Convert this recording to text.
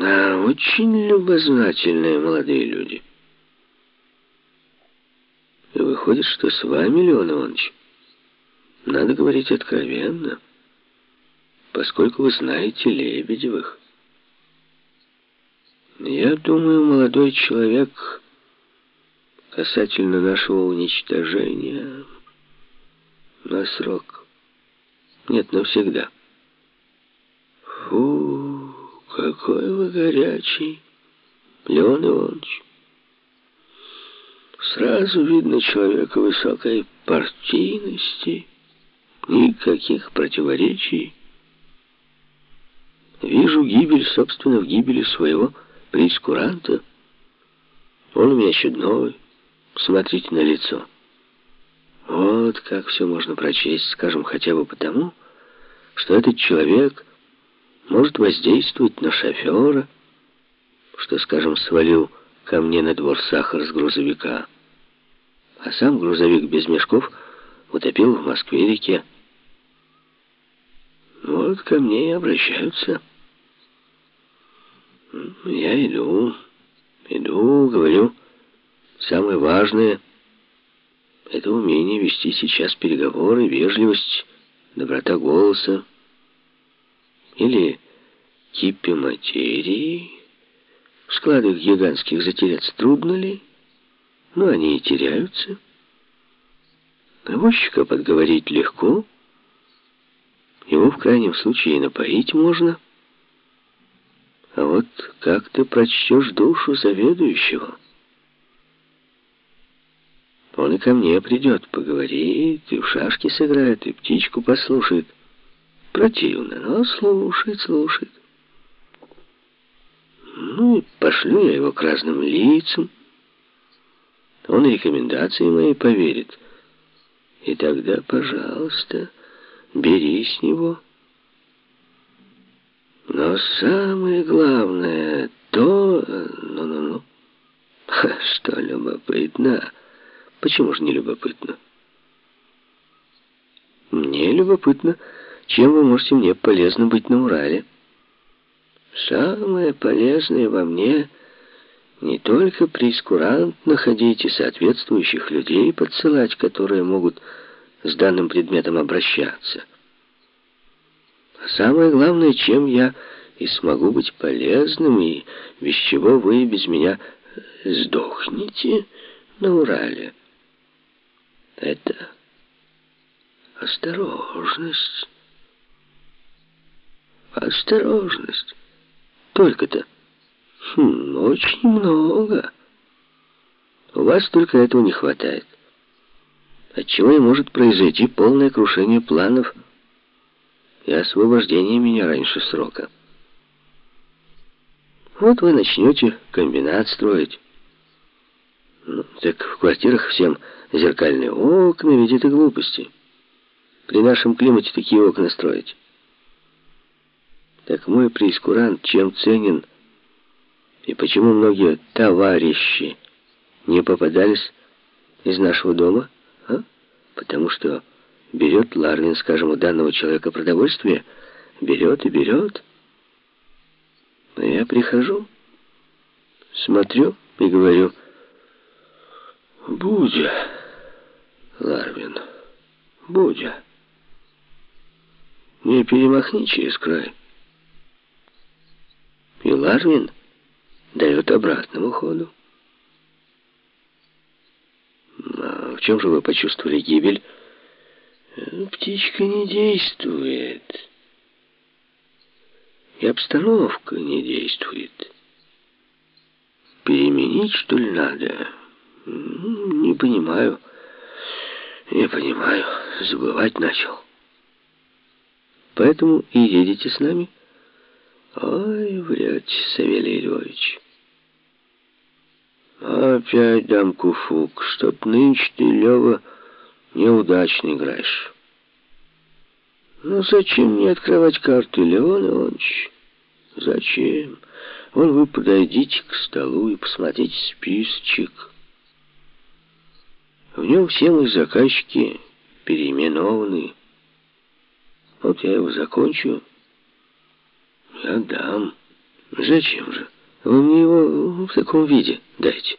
Да, очень любознательные молодые люди. И выходит, что с вами, Леон Иванович, надо говорить откровенно, поскольку вы знаете Лебедевых. Я думаю, молодой человек, касательно нашего уничтожения, на срок. Нет, навсегда. Фу, какой вы горячий, Леон Иванович. Сразу видно человека высокой партийности, никаких противоречий. Вижу гибель, собственно, в гибели своего прескуранта. Он у меня чудной. Смотрите на лицо. Вот как все можно прочесть, скажем, хотя бы потому, что этот человек может воздействовать на шофера, что, скажем, свалил ко мне на двор сахар с грузовика, а сам грузовик без мешков утопил в Москве-реке. Вот ко мне и обращаются. Я иду, иду, говорю, самое важное — это умение вести сейчас переговоры, вежливость, доброта голоса. Или кипи материи. В складах гигантских затеряться трудно ли? Но они и теряются. Возчика подговорить легко. Его в крайнем случае напоить можно — а вот как ты прочтешь душу заведующего? Он и ко мне придет, поговорит, и в шашки сыграет, и птичку послушает. Противно, но слушает, слушает. Ну, пошлю я его к разным лицам. Он рекомендации мои поверит. И тогда, пожалуйста, бери с него... Но самое главное то... Ну-ну-ну. Что любопытно. Почему же не любопытно? Мне любопытно, чем вы можете мне полезно быть на Урале. Самое полезное во мне не только прескурант находить и соответствующих людей подсылать, которые могут с данным предметом обращаться, Самое главное, чем я и смогу быть полезным, и без чего вы без меня сдохнете на Урале. Это осторожность. Осторожность. Только-то. Хм, очень много. У вас только этого не хватает. Отчего и может произойти полное крушение планов и освобождение меня раньше срока. Вот вы начнете комбинат строить. Ну, так в квартирах всем зеркальные окна, ведь это глупости. При нашем климате такие окна строить. Так мой прескурант чем ценен? И почему многие товарищи не попадались из нашего дома? А? Потому что Берет Ларвин, скажем, у данного человека продовольствие, берет и берет. Но я прихожу, смотрю и говорю, «Будя, Ларвин, Будя, не перемахни через край». И Ларвин дает обратному ходу. А в чем же вы почувствовали гибель? Птичка не действует. И обстановка не действует. Переменить, что ли, надо? Не понимаю. Не понимаю. Забывать начал. Поэтому и едете с нами? Ой, врете, Савелий Львович. Опять дам куфук, чтоб нынче ты, Лева, неудачно играешь. Ну, зачем мне открывать карты, Леон Иванович? Зачем? Вон вы подойдите к столу и посмотрите списочек. В нем все мои заказчики переименованы. Вот я его закончу и отдам. Зачем же? Вы мне его в таком виде дайте.